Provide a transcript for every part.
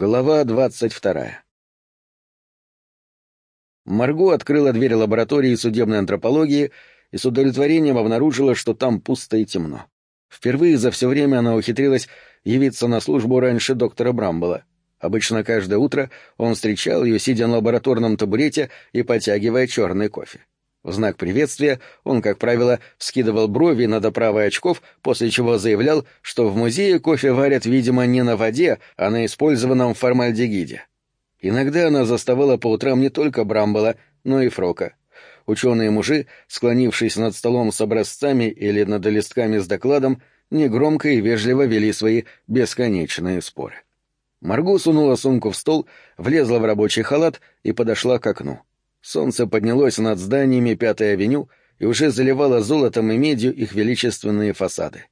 Глава двадцать вторая Марго открыла дверь лаборатории судебной антропологии и с удовлетворением обнаружила, что там пусто и темно. Впервые за все время она ухитрилась явиться на службу раньше доктора Брамбола. Обычно каждое утро он встречал ее, сидя на лабораторном табурете и потягивая черный кофе. В знак приветствия он, как правило, вскидывал брови над оправой очков, после чего заявлял, что в музее кофе варят, видимо, не на воде, а на использованном формальдегиде. Иногда она заставала по утрам не только Брамбола, но и Фрока. Ученые-мужи, склонившись над столом с образцами или над листками с докладом, негромко и вежливо вели свои бесконечные споры. Марго сунула сумку в стол, влезла в рабочий халат и подошла к окну. Солнце поднялось над зданиями Пятой авеню и уже заливало золотом и медью их величественные фасады.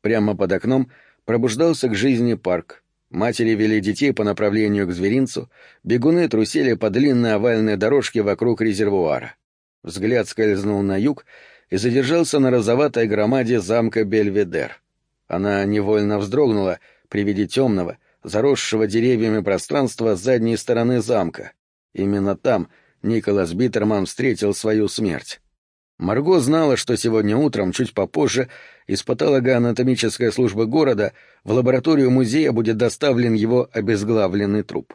Прямо под окном пробуждался к жизни парк. Матери вели детей по направлению к зверинцу, бегуны трусили по длинной овальной дорожке вокруг резервуара. Взгляд скользнул на юг и задержался на розоватой громаде замка Бельведер. Она невольно вздрогнула при виде темного, заросшего деревьями пространства с задней стороны замка. Именно там — Николас Биттерман встретил свою смерть. Марго знала, что сегодня утром, чуть попозже, из патологоанатомической службы города в лабораторию музея будет доставлен его обезглавленный труп.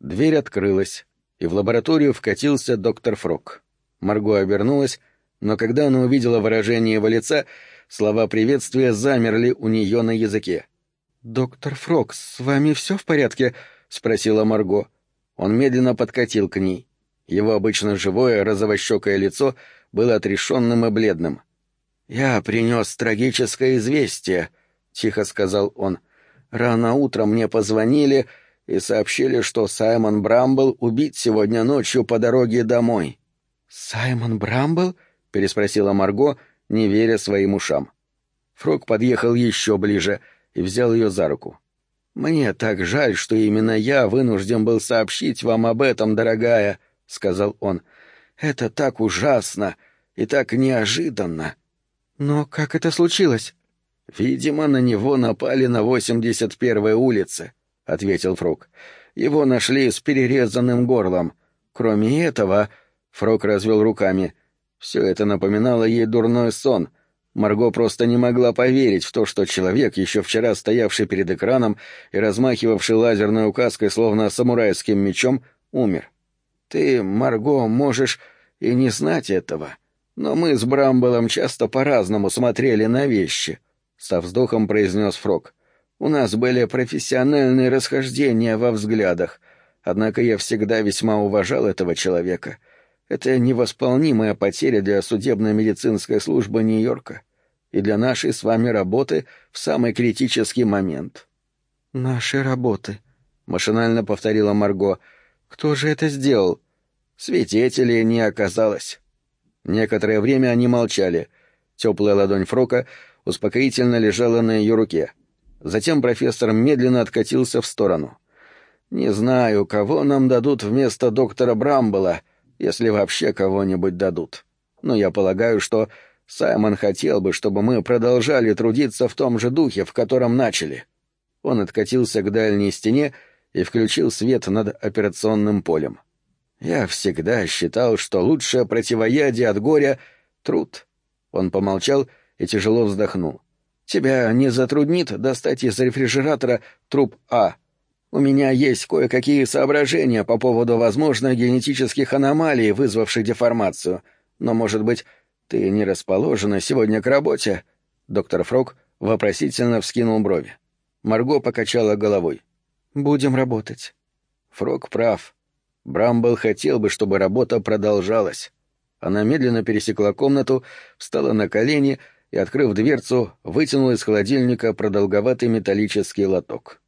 Дверь открылась, и в лабораторию вкатился доктор Фрок. Марго обернулась, но когда она увидела выражение его лица, слова приветствия замерли у нее на языке. «Доктор Фрок, с вами все в порядке?» — спросила Марго. Он медленно подкатил к ней. Его обычно живое розовощекое лицо было отрешенным и бледным. «Я принес трагическое известие», — тихо сказал он. «Рано утром мне позвонили и сообщили, что Саймон Брамбл убит сегодня ночью по дороге домой». «Саймон Брамбл?» — переспросила Марго, не веря своим ушам. Фрог подъехал еще ближе и взял ее за руку. «Мне так жаль, что именно я вынужден был сообщить вам об этом, дорогая», — сказал он. «Это так ужасно и так неожиданно». «Но как это случилось?» «Видимо, на него напали на 81-й улице», — ответил Фрук. «Его нашли с перерезанным горлом. Кроме этого...» — Фрок развел руками. Все это напоминало ей дурной сон. Марго просто не могла поверить в то, что человек, еще вчера стоявший перед экраном и размахивавший лазерной указкой, словно самурайским мечом, умер. Ты, Марго, можешь и не знать этого, но мы с Брамблом часто по-разному смотрели на вещи, — со вздохом произнес Фрог. У нас были профессиональные расхождения во взглядах, однако я всегда весьма уважал этого человека. Это невосполнимая потеря для судебно-медицинской службы Нью-Йорка и для нашей с вами работы в самый критический момент. «Нашей работы», — машинально повторила Марго. «Кто же это сделал?» Свидетелей не оказалось. Некоторое время они молчали. Теплая ладонь Фрока успокоительно лежала на ее руке. Затем профессор медленно откатился в сторону. «Не знаю, кого нам дадут вместо доктора Брамбола, если вообще кого-нибудь дадут. Но я полагаю, что Саймон хотел бы, чтобы мы продолжали трудиться в том же духе, в котором начали». Он откатился к дальней стене и включил свет над операционным полем. Я всегда считал, что лучшее противоядие от горя — труд. Он помолчал и тяжело вздохнул. Тебя не затруднит достать из рефрижератора труп А. У меня есть кое-какие соображения по поводу возможных генетических аномалий, вызвавших деформацию. Но, может быть, ты не расположена сегодня к работе?» Доктор Фрог вопросительно вскинул брови. Марго покачала головой. «Будем работать». Фрог прав. Брамбл хотел бы, чтобы работа продолжалась. Она медленно пересекла комнату, встала на колени и, открыв дверцу, вытянула из холодильника продолговатый металлический лоток.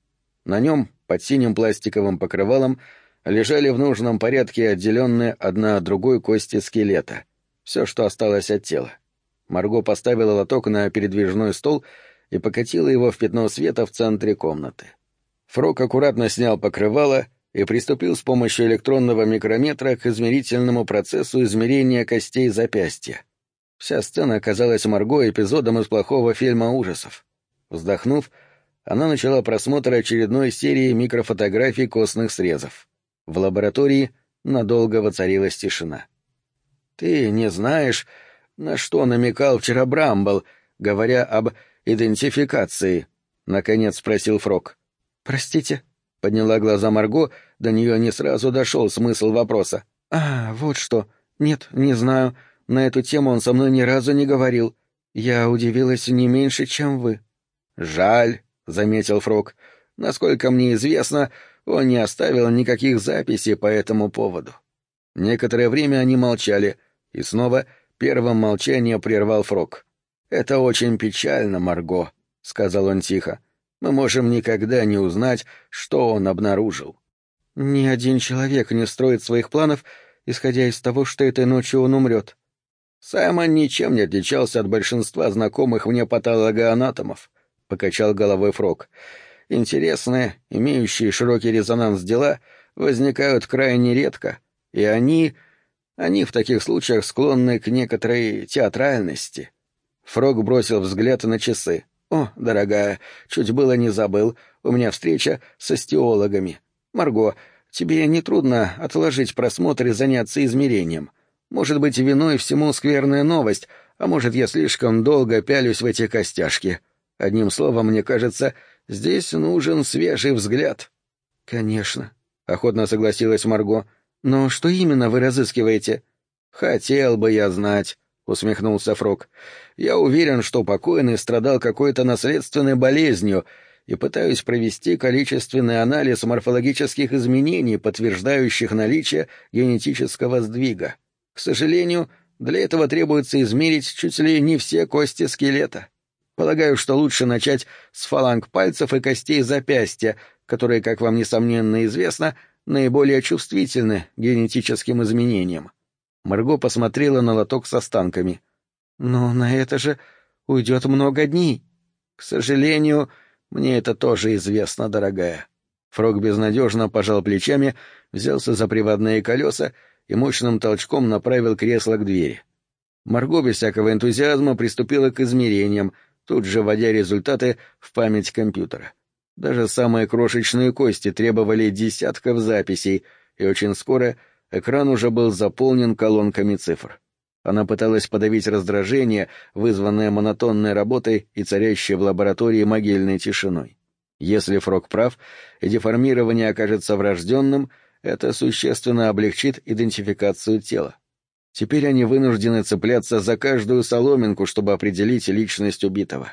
На нем, под синим пластиковым покрывалом, лежали в нужном порядке отделенные одна от другой кости скелета. Все, что осталось от тела. Марго поставила лоток на передвижной стол и покатила его в пятно света в центре комнаты. Фрок аккуратно снял покрывало и приступил с помощью электронного микрометра к измерительному процессу измерения костей запястья. Вся сцена оказалась Марго эпизодом из плохого фильма ужасов. Вздохнув, Она начала просмотр очередной серии микрофотографий костных срезов. В лаборатории надолго воцарилась тишина. «Ты не знаешь, на что намекал вчера Брамбл, говоря об идентификации?» — наконец спросил Фрог. «Простите?» — подняла глаза Марго, до нее не сразу дошел смысл вопроса. «А, вот что. Нет, не знаю. На эту тему он со мной ни разу не говорил. Я удивилась не меньше, чем вы». «Жаль», — заметил Фрог. «Насколько мне известно, он не оставил никаких записей по этому поводу». Некоторое время они молчали, и снова первым молчание прервал Фрог. «Это очень печально, Марго», — сказал он тихо. «Мы можем никогда не узнать, что он обнаружил». «Ни один человек не строит своих планов, исходя из того, что этой ночью он умрет». Саймон ничем не отличался от большинства знакомых мне патологоанатомов, — покачал головой Фрог. Интересные, имеющие широкий резонанс дела, возникают крайне редко, и они... они в таких случаях склонны к некоторой театральности. Фрог бросил взгляд на часы. «О, дорогая, чуть было не забыл, у меня встреча с остеологами. Марго, тебе не трудно отложить просмотр и заняться измерением. Может быть, виной всему скверная новость, а может, я слишком долго пялюсь в эти костяшки. Одним словом, мне кажется, здесь нужен свежий взгляд». «Конечно», — охотно согласилась Марго. «Но что именно вы разыскиваете?» «Хотел бы я знать», — усмехнулся Фрог. «Я уверен, что покойный страдал какой-то наследственной болезнью, и пытаюсь провести количественный анализ морфологических изменений, подтверждающих наличие генетического сдвига. К сожалению, для этого требуется измерить чуть ли не все кости скелета. Полагаю, что лучше начать с фаланг пальцев и костей запястья, которые, как вам несомненно известно, наиболее чувствительны генетическим изменениям. Марго посмотрела на лоток с останками. «Но на это же уйдет много дней. К сожалению, мне это тоже известно, дорогая». Фрог безнадежно пожал плечами, взялся за приводные колеса и мощным толчком направил кресло к двери. Марго без всякого энтузиазма приступила к измерениям, тут же вводя результаты в память компьютера. Даже самые крошечные кости требовали десятков записей, и очень скоро экран уже был заполнен колонками цифр. Она пыталась подавить раздражение, вызванное монотонной работой и царящей в лаборатории могильной тишиной. Если Фрог прав, и деформирование окажется врожденным — это существенно облегчит идентификацию тела. Теперь они вынуждены цепляться за каждую соломинку, чтобы определить личность убитого.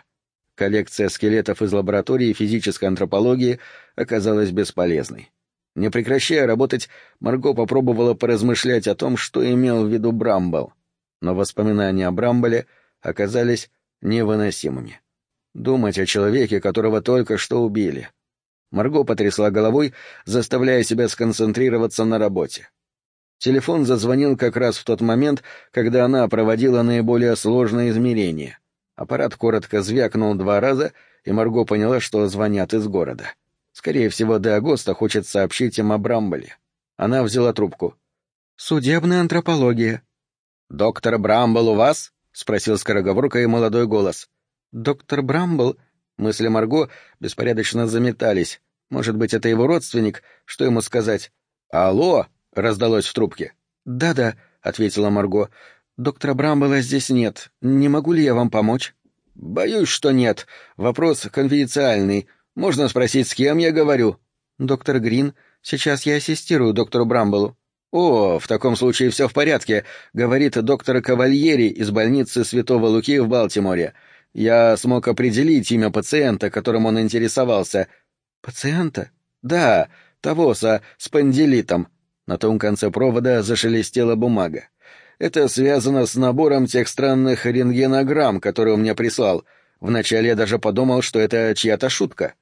Коллекция скелетов из лаборатории физической антропологии оказалась бесполезной. Не прекращая работать, Марго попробовала поразмышлять о том, что имел в виду Брамбл. Но воспоминания о Брамбле оказались невыносимыми. Думать о человеке, которого только что убили — Марго потрясла головой, заставляя себя сконцентрироваться на работе. Телефон зазвонил как раз в тот момент, когда она проводила наиболее сложное измерение. Аппарат коротко звякнул два раза, и Марго поняла, что звонят из города. Скорее всего, Де Агоста хочет сообщить им о Брамбле. Она взяла трубку. «Судебная антропология». «Доктор Брамбл у вас?» — спросил скороговоркой молодой голос. «Доктор Брамбл?» Мысли Марго беспорядочно заметались. Может быть, это его родственник? Что ему сказать? «Алло!» — раздалось в трубке. «Да-да», — ответила Марго. «Доктора Брамбела здесь нет. Не могу ли я вам помочь?» «Боюсь, что нет. Вопрос конфиденциальный. Можно спросить, с кем я говорю?» «Доктор Грин. Сейчас я ассистирую доктору Брамбелу». «О, в таком случае все в порядке», — говорит доктор Кавальери из больницы Святого Луки в Балтиморе. Я смог определить имя пациента, которым он интересовался. Пациента? Да, того со спондилитом. На том конце провода зашелестела бумага. Это связано с набором тех странных рентгенограмм, которые он мне прислал. Вначале я даже подумал, что это чья-то шутка.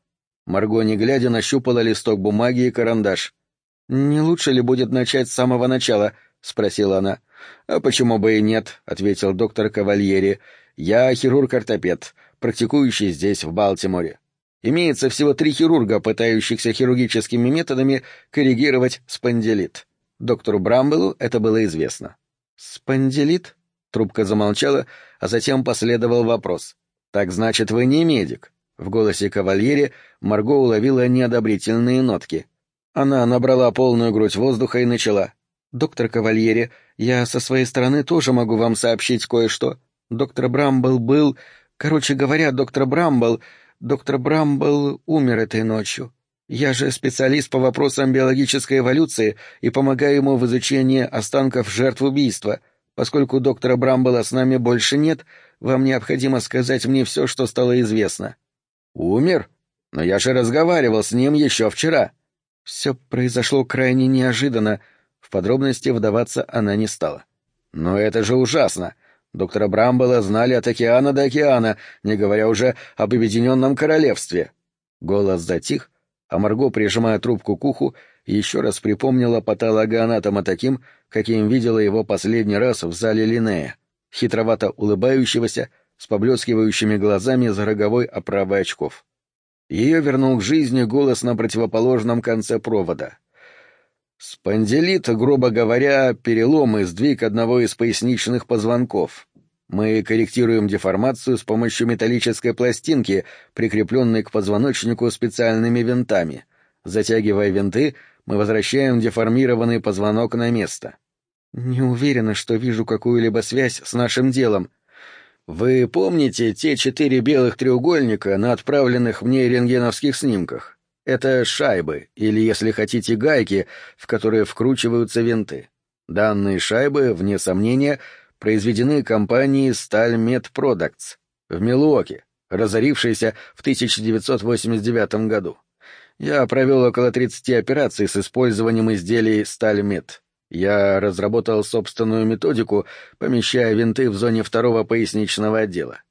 Марго, не глядя, нащупала листок бумаги и карандаш. «Не лучше ли будет начать с самого начала?» — спросила она. «А почему бы и нет?» — ответил доктор Кавальери. Я хирург-ортопед, практикующий здесь, в Балтиморе. Имеется всего три хирурга, пытающихся хирургическими методами коррегировать спондилит. Доктору Брамбелу это было известно. «Спондилит?» — трубка замолчала, а затем последовал вопрос. «Так значит, вы не медик. В голосе кавальери Марго уловила неодобрительные нотки. Она набрала полную грудь воздуха и начала. «Доктор Кавальери, я со своей стороны тоже могу вам сообщить кое-что. Доктор Брамбл был... Короче говоря, доктор Брамбл... Доктор Брамбл умер этой ночью. Я же специалист по вопросам биологической эволюции и помогаю ему в изучении останков жертв убийства. Поскольку доктора Брамбла с нами больше нет, вам необходимо сказать мне все, что стало известно». «Умер? Но я же разговаривал с ним еще вчера». Все произошло крайне неожиданно. В подробности вдаваться она не стала. «Но это же ужасно! Доктора Брамбола знали от океана до океана, не говоря уже об Объединенном Королевстве». Голос затих, а Марго, прижимая трубку к уху, еще раз припомнила патологоанатома таким, каким видела его последний раз в зале Линнея, хитровато улыбающегося, с поблескивающими глазами за роговой оправой очков. Ее вернул к жизни голос на противоположном конце провода. Спондилит, грубо говоря, перелом и сдвиг одного из поясничных позвонков. Мы корректируем деформацию с помощью металлической пластинки, прикрепленной к позвоночнику специальными винтами. Затягивая винты, мы возвращаем деформированный позвонок на место. Не уверена, что вижу какую-либо связь с нашим делом, вы помните те четыре белых треугольника на отправленных мне рентгеновских снимках? Это шайбы, или, если хотите, гайки, в которые вкручиваются винты. Данные шайбы, вне сомнения, произведены компанией Med Products в Милуоке, разорившейся в 1989 году. Я провел около 30 операций с использованием изделий Med. Я разработал собственную методику, помещая винты в зоне второго поясничного отдела.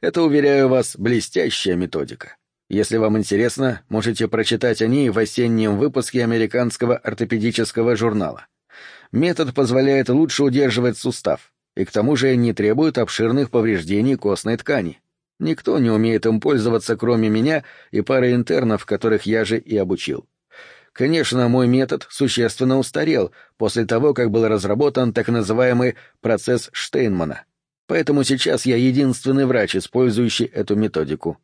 Это, уверяю вас, блестящая методика. Если вам интересно, можете прочитать о ней в осеннем выпуске американского ортопедического журнала. Метод позволяет лучше удерживать сустав, и к тому же не требует обширных повреждений костной ткани. Никто не умеет им пользоваться, кроме меня и пары интернов, которых я же и обучил. Конечно, мой метод существенно устарел после того, как был разработан так называемый процесс Штейнмана. Поэтому сейчас я единственный врач, использующий эту методику.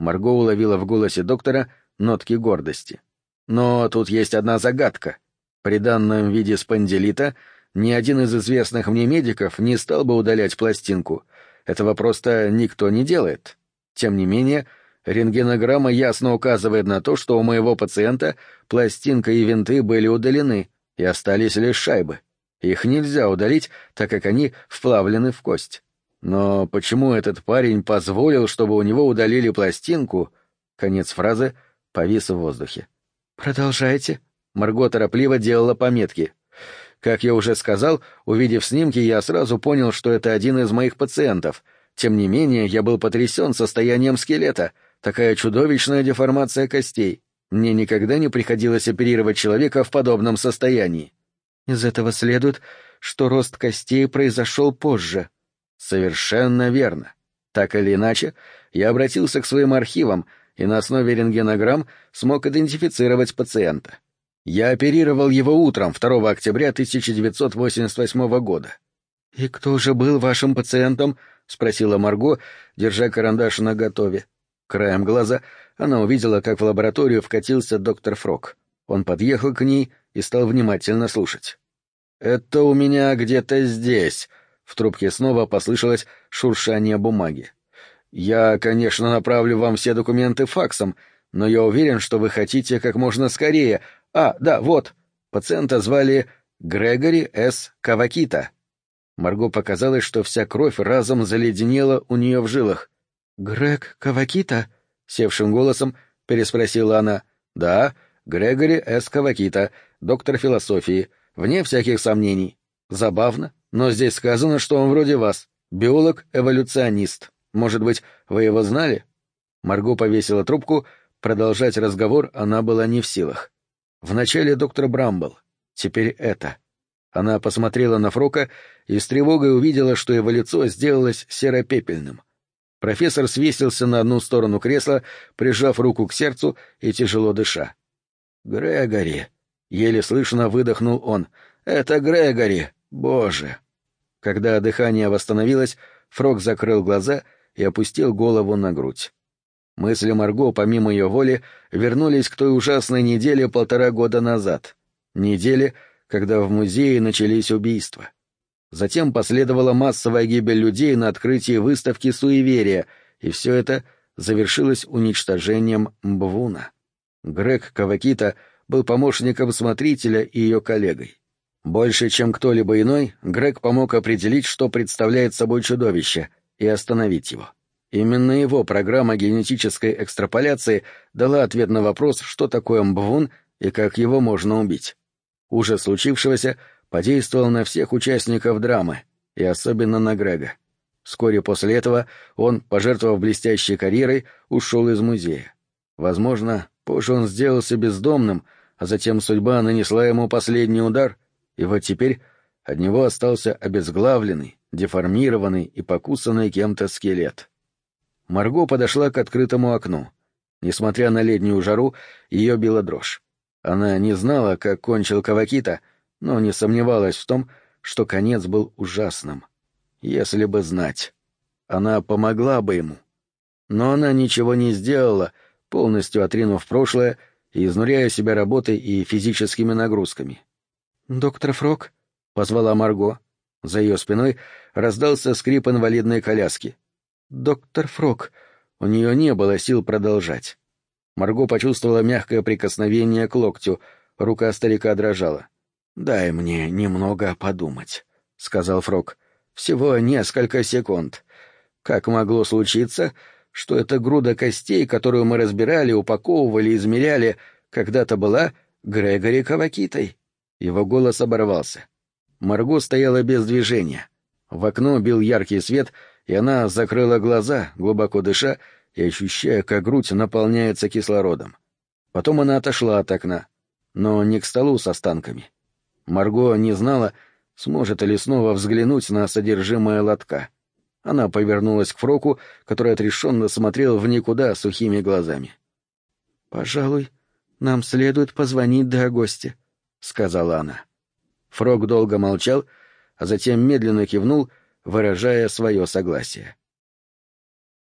Марго уловила в голосе доктора нотки гордости. Но тут есть одна загадка. При данном виде спондилита ни один из известных мне медиков не стал бы удалять пластинку. Этого просто никто не делает. Тем не менее, Рентгенограмма ясно указывает на то, что у моего пациента пластинка и винты были удалены, и остались лишь шайбы. Их нельзя удалить, так как они вплавлены в кость. Но почему этот парень позволил, чтобы у него удалили пластинку? Конец фразы повис в воздухе. «Продолжайте». Марго торопливо делала пометки. Как я уже сказал, увидев снимки, я сразу понял, что это один из моих пациентов. Тем не менее, я был потрясен состоянием скелета — Такая чудовищная деформация костей. Мне никогда не приходилось оперировать человека в подобном состоянии. Из этого следует, что рост костей произошел позже. Совершенно верно. Так или иначе, я обратился к своим архивам и на основе рентгенограмм смог идентифицировать пациента. Я оперировал его утром 2 октября 1988 года. «И кто же был вашим пациентом?» — спросила Марго, держа карандаш наготове. Краем глаза она увидела, как в лабораторию вкатился доктор Фрок. Он подъехал к ней и стал внимательно слушать. «Это у меня где-то здесь», — в трубке снова послышалось шуршание бумаги. «Я, конечно, направлю вам все документы факсом, но я уверен, что вы хотите как можно скорее. А, да, вот. Пациента звали Грегори С. Кавакита». Марго показалось, что вся кровь разом заледенела у нее в жилах. «Грег Кавакита?» — севшим голосом переспросила она. «Да, Грегори С. Кавакита, доктор философии, вне всяких сомнений. Забавно, но здесь сказано, что он вроде вас, биолог-эволюционист. Может быть, вы его знали?» Марго повесила трубку, продолжать разговор она была не в силах. Вначале доктор Брамбл, теперь это. Она посмотрела на Фрока и с тревогой увидела, что его лицо сделалось серо-пепельным. Профессор свесился на одну сторону кресла, прижав руку к сердцу и тяжело дыша. «Грегори!» — еле слышно выдохнул он. «Это Грегори! Боже!» Когда дыхание восстановилось, Фрог закрыл глаза и опустил голову на грудь. Мысли Марго, помимо ее воли, вернулись к той ужасной неделе полтора года назад. Неделе, когда в музее начались убийства. Затем последовала массовая гибель людей на открытии выставки «Суеверия», и все это завершилось уничтожением Мбвуна. Грег Кавакита был помощником смотрителя и ее коллегой. Больше, чем кто-либо иной, Грег помог определить, что представляет собой чудовище, и остановить его. Именно его программа генетической экстраполяции дала ответ на вопрос, что такое Мбвун и как его можно убить. Ужас случившегося подействовал на всех участников драмы, и особенно на Грега. Вскоре после этого он, пожертвовав блестящей карьерой, ушел из музея. Возможно, позже он сделался бездомным, а затем судьба нанесла ему последний удар, и вот теперь от него остался обезглавленный, деформированный и покусанный кем-то скелет. Марго подошла к открытому окну. Несмотря на летнюю жару, ее била дрожь. Она не знала, как кончил Кавакита, но не сомневалась в том, что конец был ужасным. Если бы знать. Она помогла бы ему. Но она ничего не сделала, полностью отринув прошлое и изнуряя себя работой и физическими нагрузками. «Доктор Фрок?» — позвала Марго. За ее спиной раздался скрип инвалидной коляски. «Доктор Фрок». У нее не было сил продолжать. Марго почувствовала мягкое прикосновение к локтю, рука старика дрожала. «Дай мне немного подумать», — сказал Фрок. «Всего несколько секунд. Как могло случиться, что эта груда костей, которую мы разбирали, упаковывали, измеряли, когда-то была Грегори Кавакитой?» Его голос оборвался. Марго стояла без движения. В окно бил яркий свет, и она закрыла глаза, глубоко дыша, и ощущая, как грудь наполняется кислородом. Потом она отошла от окна, но не к столу с останками. Марго не знала, сможет ли снова взглянуть на содержимое лотка. Она повернулась к Фроку, который отрешенно смотрел в никуда сухими глазами. «Пожалуй, нам следует позвонить до гостя», — сказала она. Фрог долго молчал, а затем медленно кивнул, выражая свое согласие.